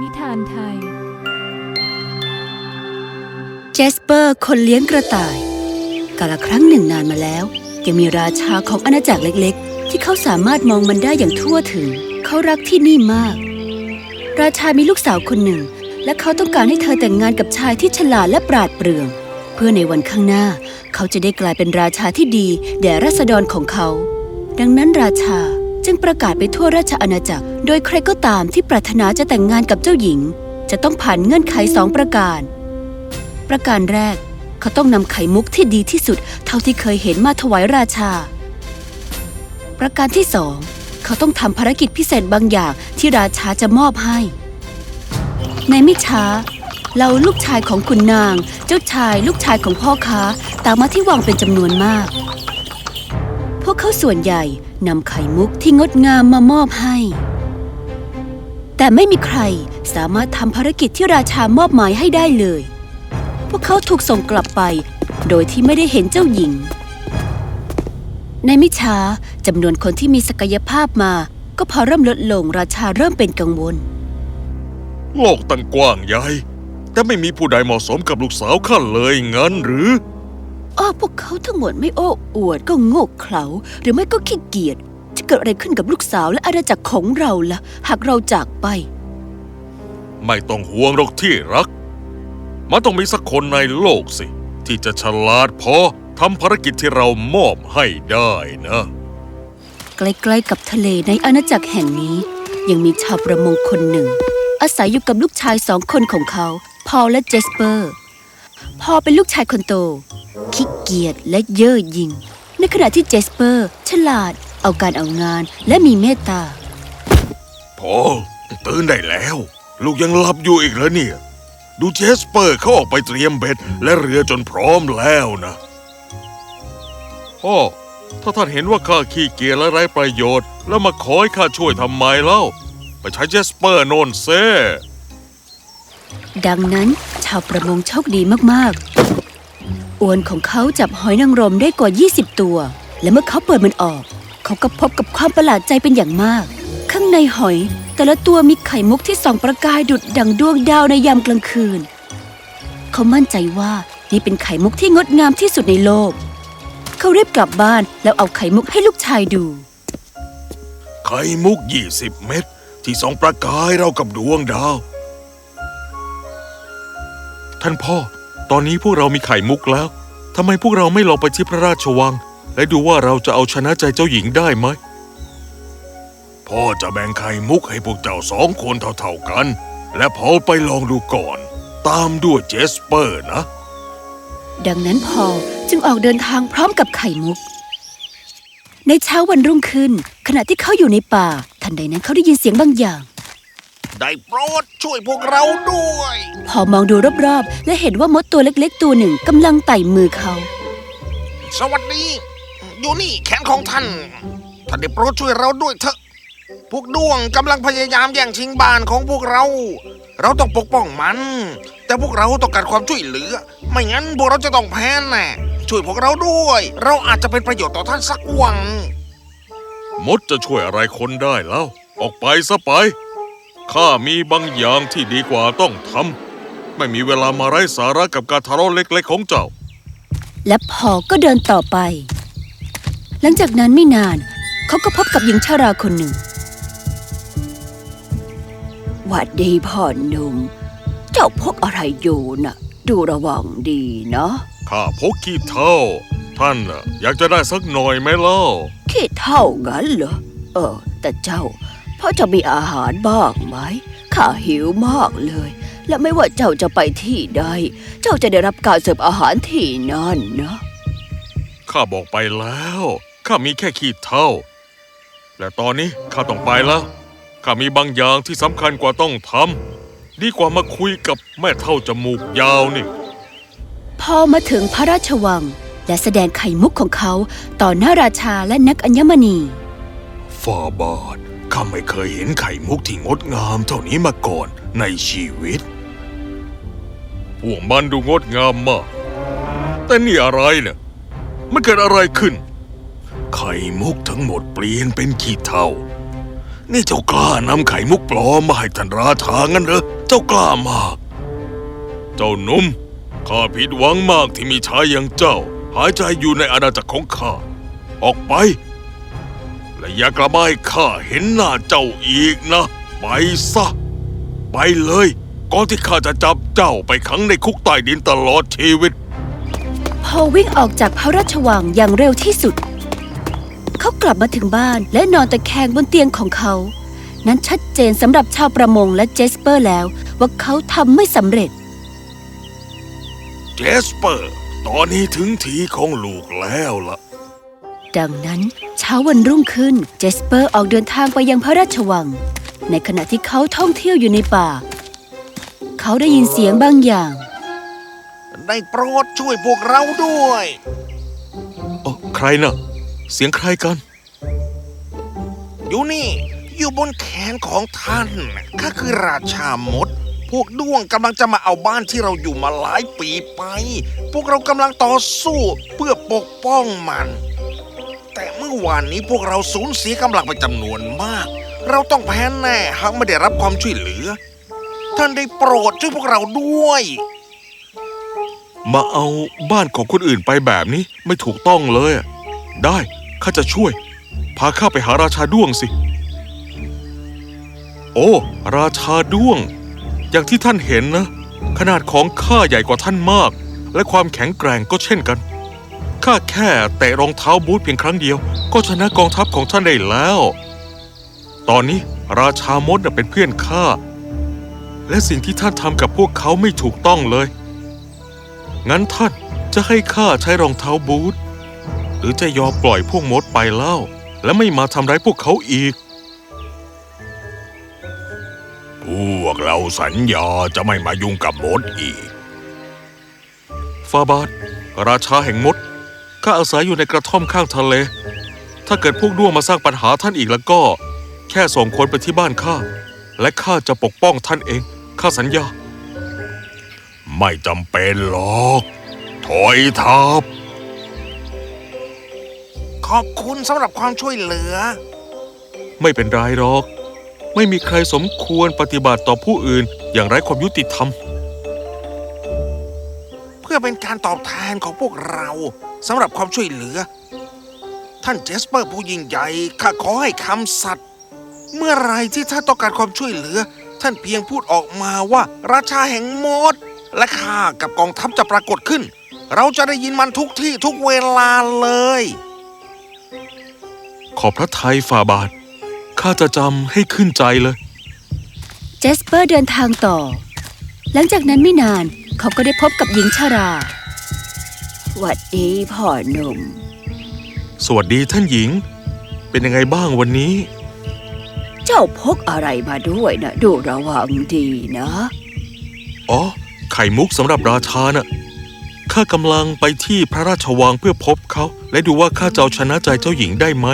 นิทานไทย เจสเปอร์คนเลี้ยงกระต่าย กาลครั้งหนึ่งนานมาแล้ว ยังมีราชาของอาณาจักรเล็กๆ ที่เขาสามารถมองมันได้อย่างทั่วถึง เขารักที่นี่มาก ราชามีลูกสาวคนหนึ่ง และเขาต้องการให้เธอแต่งงานกับชายที่ฉลาดและปราดเปรื่อง เพื่อในวันข้างหน้า เขาจะได้กลายเป็นราชาที่ดี แด่ราษฎรของเขา ดังนั้นราชา จึงประกาศไปทั่วราชอาณาจักร โดยใครก็ตามที่ปรารถนาจะแต่งงานกับเจ้าหญิง จะต้องผ่านเงื่อนไขสองประการ ประการแรก เขาต้องนำไข่มุกที่ดีที่สุด เท่าที่เคยเห็นมาถวายราชา ประการที่สองเขาต้องทำภารกิจพิเศษบางอย่างที่ราชาจะมอบให้ ในไม่ช้าเราลูกชายของขุนนาง เจ้าชายลูกชายของพ่อค้าตามมาที่วังเป็นจำนวนมาก พวกเขาส่วนใหญ่นำไข่มุกที่งดงามมามอบให้ แต่ไม่มีใครสามารถทำภารกิจที่ราชามอบหมายให้ได้เลย พวกเขาถูกส่งกลับไป โดยที่ไม่ได้เห็นเจ้าหญิง ในไม่ช้าจำนวนคนที่มีศักยภาพมา ก็พอเริ่มลดลงราชาเริ่มเป็นกังวล โลกตั้งกว้างใหญ่แต่ไม่มีผู้ใดเหมาะสมกับลูกสาวข้าเลยงั้นหรือ อ้อพวกเขาทั้งหมดไม่โอ้อวดก็โง่เขลาหรือไม่ก็ขี้เกียจจะเกิดอะไรขึ้นกับลูกสาวและอาณาจักรของเราล่ะ หากเราจากไป ไม่ต้องห่วงหรอกที่รัก มันต้องมีสักคนในโลกสิ ที่จะฉลาดพอทำภารกิจที่เรามอบให้ได้นะ ใกล้ๆกับทะเลในอาณาจักรแห่งนี้ ยังมีชาวประมงคนหนึ่ง อาศัยอยู่กับลูกชายสองคนของเขา พอลและเจสเปอร์ พอลเป็นลูกชายคนโต ขี้เกียจและเย่อหยิ่ง ในขณะที่เจสเปอร์ ฉลาด เอาการเอางานและมีเมตตา พอลตื่นได้แล้ว ลูกยังหลับอยู่อีกแล้วเนี่ย ดูเจสเปอร์เขาออกไปเตรียมเบ็ดและเรือจนพร้อมแล้วนะพ่อถ้าท่านเห็นว่าข้าขี้เกียจและไร้ประโยชน์ แล้วมาขอให้ข้าช่วยทำไมเล่า ไปใช้เจสเปอร์โน่นเซ่ดังนั้นชาวประมงโชคดีมากๆ อวนของเขาจับหอยนางรมได้กว่า 20 ตัว และเมื่อเขาเปิดมันออก เขาก็พบกับความประหลาดใจเป็นอย่างมาก ข้างในหอย แต่ละตัวมีไข่มุกที่ส่องประกายดุดดังดวงดาวในยามกลางคืน เขามั่นใจว่านี่เป็นไข่มุกที่งดงามที่สุดในโลก เขารีบกลับบ้านแล้วเอาไข่มุกให้ลูกชายดู ไข่มุก20เม็ดที่ส่องประกายเรากับดวงดาว ท่านพ่อ ตอนนี้พวกเรามีไข่มุกแล้วทำไมพวกเราไม่ลองไปที่พระราชวัง และดูว่าเราจะเอาชนะใจเจ้าหญิงได้ไหมพ่อจะแบ่งไข่มุกให้พวกเจ้าสองคนเท่าๆกัน และพอไปลองดูก่อน ตามด้วยเจสเปอร์นะ ดังนั้นพอลจึงออกเดินทางพร้อมกับไข่มุก ในเช้าวันรุ่งขึ้น ขณะที่เขาอยู่ในป่า ทันใดนั้นเขาได้ยินเสียงบางอย่าง ได้โปรดช่วยพวกเราด้วย พอมองดูรอบๆ และเห็นว่ามดตัวเล็กๆ ตัวหนึ่งกำลังไต่มือเขา สวัสดี อยู่นี่แขนของท่าน ท่านได้โปรดช่วยเราด้วยเถอะ พวกด้วงกำลังพยายามแย่งชิงบ้านของพวกเรา เราต้องปกป้องมัน แต่พวกเราต้องการความช่วยเหลือ ไม่งั้นพวกเราจะต้องแพ้แน่ช่วยพวกเราด้วย เราอาจจะเป็นประโยชน์ต่อท่านสักวันมดจะช่วยอะไรคนได้แล้ว ออกไปซะไป ข้ามีบางอย่างที่ดีกว่าต้องทำไม่มีเวลามาไร้สาระกับการทะเลาะเล็กๆของเจ้า และพอก็เดินต่อไป หลังจากนั้นไม่นานเขาก็พบกับหญิงชาราคนหนึ่งหวัดดีพ่อหนุ่ม เจ้าพกอะไรอยู่น่ะ ดูระวังดีเนาะข้าพกขี้เท่า ท่านน่ะอยากจะได้สักหน่อยไหมเล่าขี้เท่ากันเหรอเออ แต่เจ้า พ่อจะมีอาหารบ้างไหมข้าหิวมากเลย และไม่ว่าเจ้าจะไปที่ใด เจ้าจะได้รับการเสิร์ฟอาหารที่นั่นนะข้าบอกไปแล้วข้ามีแค่ขี้เท่า และตอนนี้ข้าต้องไปแล้วข้ามีบางอย่างที่สำคัญกว่าต้องทำดีกว่ามาคุยกับแม่เท่าจมูกยาวนี่พอมาถึงพระราชวัง และแสดงไข่มุกของเขาต่อหน้าราชาและนักอัญมณีฟาบาท ข้าไม่เคยเห็นไข่มุกที่งดงามเท่านี้มาก่อนในชีวิต พวกมันดูงดงามมาก แต่นี่อะไรเนี่ยมันเกิดอะไรขึ้น ไข่มุกทั้งหมดเปลี่ยนเป็นขี้เถ้านี่เจ้ากล้านำไข่มุกปลอมมาให้ท่านราชางั้นเหรอ เจ้ากล้ามาก เจ้านุ่ม ข้าผิดหวังมากที่มีชายอย่างเจ้า หายใจอยู่ในอาณาจักรของข้า ออกไป อย่ากระบายข้าเห็นหน้าเจ้าอีกนะ ไปซะ ไปเลย ก่อนที่ข้าจะจับเจ้าไปขังในคุกใต้ดินตลอดชีวิต พอลวิ่งออกจากพระราชวังอย่างเร็วที่สุด เขากลับมาถึงบ้านและนอนตะแคงบนเตียงของเขา นั้นชัดเจนสำหรับชาวประมงและเจสเปอร์แล้วว่าเขาทำไม่สำเร็จ เจสเปอร์ ตอนนี้ถึงทีของลูกแล้วล่ะ ดังนั้นเช้าวันรุ่งขึ้นเจสเปอร์ออกเดินทางไปยังพระราชวัง ในขณะที่เขาท่องเที่ยวอยู่ในป่า เขาได้ยินเสียงบางอย่าง ได้โปรดช่วยพวกเราด้วยเอ๋อใครน่ะ เสียงใครกัน อยู่นี่ อยู่บนแขนของท่านข้าคือราชามด พวกด้วงกำลังจะมาเอาบ้านที่เราอยู่มาหลายปีไป พวกเรากำลังต่อสู้เพื่อปกป้องมัน แต่เมื่อวานนี้พวกเราสูญเสียกำลังไปจำนวนมาก เราต้องแพ้แน่หากไม่ได้รับความช่วยเหลือ ท่านได้โปรดช่วยพวกเราด้วย มาเอาบ้านของคนอื่นไปแบบนี้ไม่ถูกต้องเลยอะได้ข้าจะช่วย พาข้าไปหาราชาด้วงสิ โอ้ ราชาด้วง อย่างที่ท่านเห็นนะ ขนาดของข้าใหญ่กว่าท่านมาก และความแข็งแกร่งก็เช่นกัน ข้าแค่แตะรองเท้าบูทเพียงครั้งเดียว ก็ชนะกองทัพของท่านได้แล้ว ตอนนี้ราชามดน่ะเป็นเพื่อนข้า และสิ่งที่ท่านทำกับพวกเขาไม่ถูกต้องเลย งั้นท่านจะให้ข้าใช้รองเท้าบูท หรือจะยอมปล่อยพวกมดไปเล่า และไม่มาทำร้ายพวกเขาอีก พวกเราสัญญาจะไม่มายุ่งกับมดอีกฟาบาทราชาแห่งมด ข้าอาศัยอยู่ในกระท่อมข้างทะเล ถ้าเกิดพวกด้วงมาสร้างปัญหาท่านอีกแล้วก็ แค่ส่งคนไปที่บ้านข้า และข้าจะปกป้องท่านเอง ข้าสัญญา ไม่จำเป็นหรอก ถอยทับ ขอบคุณสำหรับความช่วยเหลือ ไม่เป็นไรหรอก ไม่มีใครสมควรปฏิบัติต่อผู้อื่นอย่างไร้ความยุติธรรมเพื่อเป็นการตอบแทนของพวกเราสำหรับความช่วยเหลือ ท่านเจสเปอร์ผู้ยิ่งใหญ่ข้าขอให้คำสัตย์เมื่อไรที่ท่านต้องการความช่วยเหลือ ท่านเพียงพูดออกมาว่าราชาแห่งมดและข้ากับกองทัพจะปรากฏขึ้น เราจะได้ยินมันทุกที่ทุกเวลาเลย ขอบพระทัยฝ่าบาทข้าจะจำให้ขึ้นใจเลย เจสเปอร์เดินทางต่อ หลังจากนั้นไม่นาน เขาก็ได้พบกับหญิงชาราหวัดดีพ่อหนุ่ม สวัสดีท่านหญิง เป็นยังไงบ้างวันนี้ เจ้าพกอะไรมาด้วยนะดูระวังดีนะ อ๋อ ไข่มุกสำหรับราชาน่ะข้ากำลังไปที่พระราชวังเพื่อพบเขา และดูว่าข้าจะเอาชนะใจเจ้าหญิงได้ไหม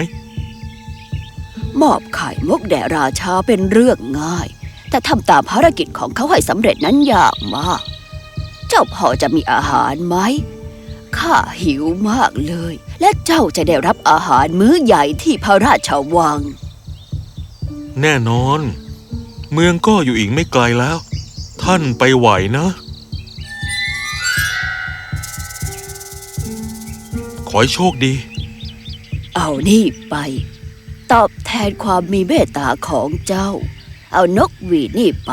มอบไข่มุกแด่ราชาเป็นเรื่องง่าย แต่ทำตามภารกิจของเขาให้สำเร็จนั้นยากมาก เจ้าพอจะมีอาหารไหม ข้าหิวมากเลย และเจ้าจะได้รับอาหารมื้อใหญ่ที่พระราชวัง แน่นอน เมืองก็อยู่อีกไม่ไกลแล้ว ท่านไปไหวนะ ขอให้โชคดี เอานี่ไป ตอบแทนความมีเมตตาของเจ้า เอานกหวีดนี่ไป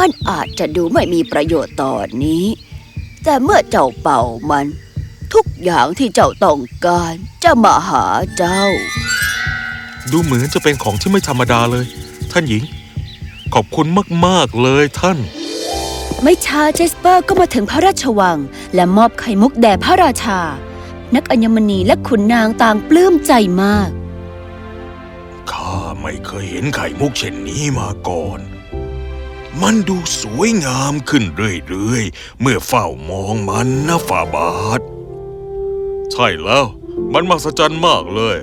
มันอาจจะดูไม่มีประโยชน์ตอนนี้ แต่เมื่อเจ้าเป่ามัน ทุกอย่างที่เจ้าต้องการจะมาหาเจ้า ดูเหมือนจะเป็นของที่ไม่ธรรมดาเลย ท่านหญิง ขอบคุณมาก ๆ เลยท่าน ไม่ช้าเจสเปอร์ก็มาถึงพระราชวัง และมอบไข่มุกแด่พระราชา นักอัญมณีและขุนนางต่างปลื้มใจมาก ข้าไม่เคยเห็นไข่มุกเช่นนี้มาก่อน มันดูสวยงามขึ้นเรื่อยๆ เมื่อเฝ้ามองมันนะฝ่าบาท ใช่แล้ว มันมหัศจรรย์มากเลย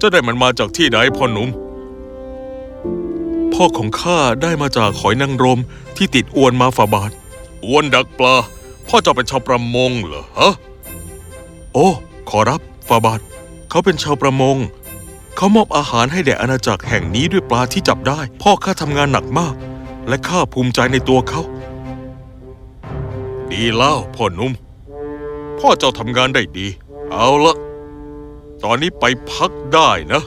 จะได้มันมาจากที่ไหนพ่อหนุ่ม พ่อของข้าได้มาจากหอยนางรมที่ติดอวนมาฝ่าบาท อวนดักปลา พ่อเจะเป็นชาวประมงเหรอฮะ โอ้ ขอรับฝ่าบาท เขาเป็นชาวประมงเขามอบอาหารให้แด่อาณาจักรแห่งนี้ด้วยปลาที่จับได้ พ่อข้าทำงานหนักมาก และข้าภูมิใจในตัวเขา ดีแล้วพ่อหนุ่ม พ่อเจ้าทำงานได้ดี เอาละตอนนี้ไปพักได้นะ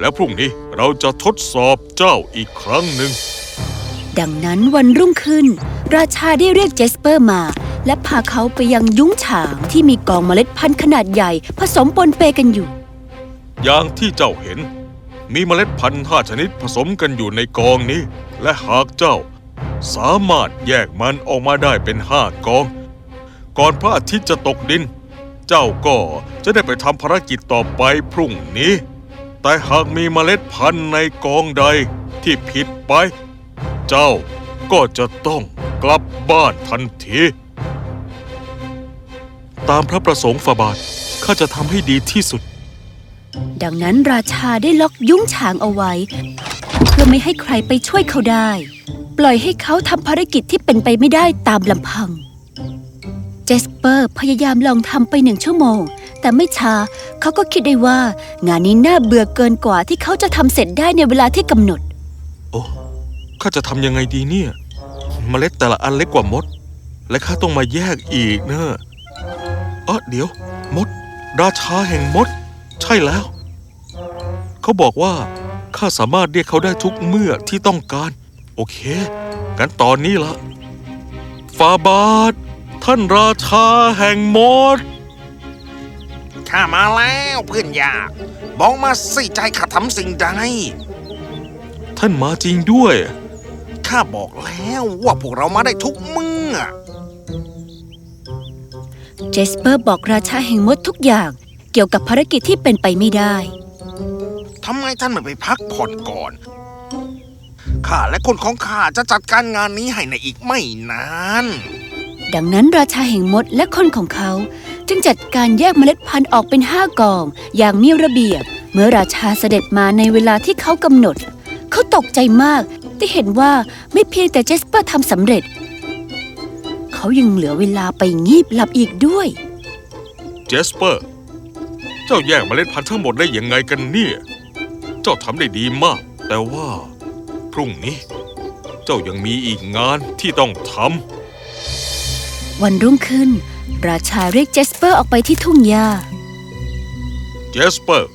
แล้วพรุ่งนี้เราจะทดสอบเจ้าอีกครั้งหนึ่ง ดังนั้นวันรุ่งขึ้น ราชาได้เรียกเจสเปอร์มา และพาเขาไปยังยุ้งฉางที่มีกองเมล็ดพันธุ์ขนาดใหญ่ ผสมปนเปกันอยู่ อย่างที่เจ้าเห็น มีเมล็ดพันธุ์ห้าชนิดผสมกันอยู่ในกองนี้ และหากเจ้า สามารถแยกมันออกมาได้เป็นห้ากอง ก่อนพระอาทิตย์จะตกดิน เจ้าก็จะได้ไปทำภารกิจต่อไปพรุ่งนี้ แต่หากมีเมล็ดพันธุ์ในกองใดที่ผิดไป เจ้าก็จะต้องกลับบ้านทันที ตามพระประสงค์ฝาบาทข้าจะทำให้ดีที่สุด ดังนั้นราชาได้ล็อกยุ้งฉางเอาไว้ เพื่อไม่ให้ใครไปช่วยเขาได้ ปล่อยให้เขาทำภารกิจที่เป็นไปไม่ได้ตามลำพัง เจสเปอร์พยายามลองทำไปหนึ่งชั่วโมง แต่ไม่ช้าเขาก็คิดได้ว่า งานนี้น่าเบื่อเกินกว่าที่เขาจะทำเสร็จได้ในเวลาที่กำหนด โอ้ข้าจะทำยังไงดีเนี่ย เมล็ดแต่ละอันเล็กกว่ามด และข้าต้องมาแยกอีกเนอะเออเดี๋ยว มด ราชาแห่งมด ใช่แล้ว เขาบอกว่า ข้าสามารถเรียกเขาได้ทุกเมื่อที่ต้องการ โอเค งั้นตอนนี้ละฟาบาทท่านราชาแห่งมด ข้ามาแล้วเพื่อนยากบอกมาสิใจข้าทำสิ่งใด ท่านมาจริงด้วย ข้าบอกแล้วว่าพวกเรามาได้ทุกเมื่อ เจสเปอร์บอกราชาแห่งมดทุกอย่าง เกี่ยวกับภารกิจที่เป็นไปไม่ได้ ทำไมท่านไม่ไปพักผ่อนก่อน ข้าและคนของข้าจะจัดการงานนี้ให้ในอีกไม่นาน ดังนั้นราชาแห่งมดและคนของเขา จึงจัดการแยกเมล็ดพันธุ์ออกเป็นห้ากอง อย่างมีระเบียบ เมื่อราชาเสด็จมาในเวลาที่เขากำหนด เขาตกใจมากที่เห็นว่าไม่เพียงแต่เจสเปอร์ทำสำเร็จ เขายังเหลือเวลาไปงีบหลับอีกด้วย เจสเปอร์ เจ้าแยกเมล็ดพันธุ์ทั้งหมดได้ยังไงกันเนี่ย เจ้าทำได้ดีมาก แต่ว่า พรุ่งนี้ เจ้ายังมีอีกงานที่ต้องทวันรุ่งขึ้น ราชาเรียกเจสเปอร์ออกไปที่ทุ่งหญ้าำเจสเปอร์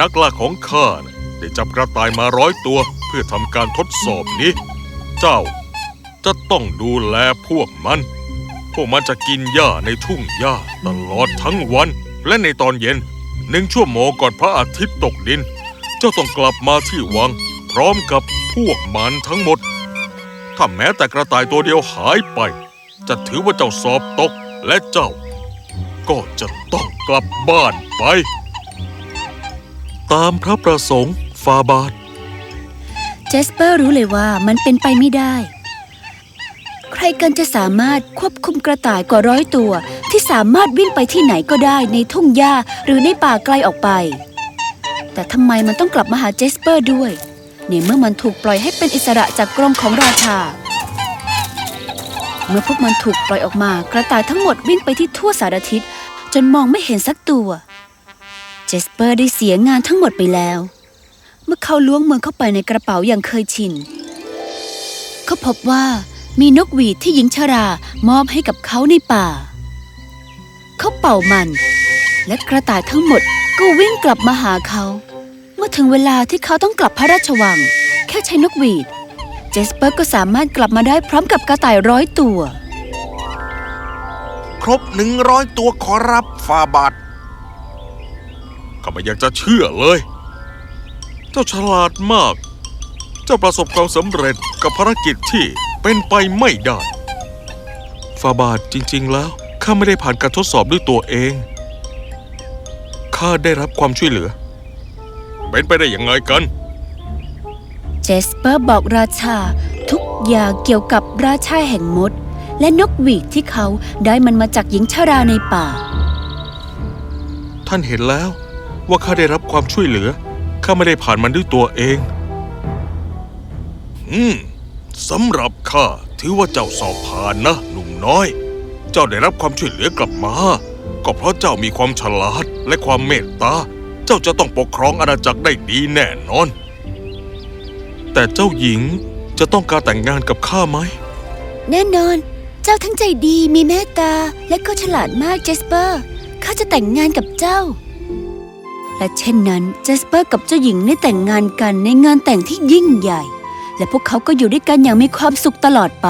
นักล่าของข้าน่ะได้จับกระต่ายมาร้อยตัว เพื่อทำการทดสอบนี้ เจ้าจะต้องดูแลพวกมัน พวกมันจะกินหญ้าในทุ่งหญ้าตลอดทั้งวัน และในตอนเย็นหนึ่งชั่วโมงก่อนพระอาทิตย์ตกดินเจ้าต้องกลับมาที่วัง พร้อมกับพวกมันทั้งหมด ถ้าแม้แต่กระต่ายตัวเดียวหายไป จะถือว่าเจ้าสอบตกและเจ้า ก็จะต้องกลับบ้านไป ตามพระประสงค์ฟาบาทเจสเปอร์รู้เลยว่ามันเป็นไปไม่ได้ ใครกันจะสามารถควบคุมกระต่ายกว่าร้อยตัว ที่สามารถวิ่งไปที่ไหนก็ได้ในทุ่งหญ้าหรือในป่าไกลออกไป แต่ทำไมมันต้องกลับมาหาเจสเปอร์ด้วย ในเมื่อมันถูกปล่อยให้เป็นอิสระจากกรงของราชา เมื่อพวกมันถูกปล่อยออกมากระต่ายทั้งหมดวิ่งไปที่ทั่วสารทิศจนมองไม่เห็นสักตัว เจสเปอร์ได้เสียงานทั้งหมดไปแล้ว เมื่อเขาล้วงมือเข้าไปในกระเป๋าอย่างเคยชิน เขาพบว่ามีนกหวีดที่หญิงชรามอบให้กับเขาในป่า เขาเป่ามัน และกระต่ายทั้งหมด ก็วิ่งกลับมาหาเขา เมื่อถึงเวลาที่เขาต้องกลับพระราชวัง แค่ใช้นกหวีด เจสเปอร์ก็สามารถกลับมาได้พร้อมกับกระต่ายร้อยตัว ครบหนึ่งร้อยตัวขอรับฟาบาทข้าไม่อยากจะเชื่อเลย เจ้าฉลาดมาก เจ้าประสบความสำเร็จกับภารกิจที่เป็นไปไม่ได้ฟาบาทจริง ๆ แล้วข้าไม่ได้ผ่านการทดสอบด้วยตัวเอง ข้าได้รับความช่วยเหลือ เป็นไปได้ยังไงกัน เจสเปอร์บอกราชาทุกอย่างเกี่ยวกับราชาแห่งมด และนกหวีดที่เขาได้มันมาจากหญิงชราในป่า ท่านเห็นแล้วว่าข้าได้รับความช่วยเหลือ ข้าไม่ได้ผ่านมันด้วยตัวเอง อืมสำหรับข้าถือว่าเจ้าสอบผ่านนะ หนุ่มน้อย เจ้าได้รับความช่วยเหลือกลับมา ก็เพราะเจ้ามีความฉลาดและความเมตตา เจ้าจะต้องปกครองอาณาจักรได้ดีแน่นอน แต่เจ้าหญิงจะต้องการแต่งงานกับข้าไหม แน่นอน เจ้าทั้งใจดีมีเมตตาและก็ฉลาดมากเจสเปอร์ ข้าจะแต่งงานกับเจ้า และเช่นนั้นเจสเปอร์กับเจ้าหญิงได้แต่งงานกันในงานแต่งที่ยิ่งใหญ่ และพวกเขาก็อยู่ด้วยกันอย่างมีความสุขตลอดไป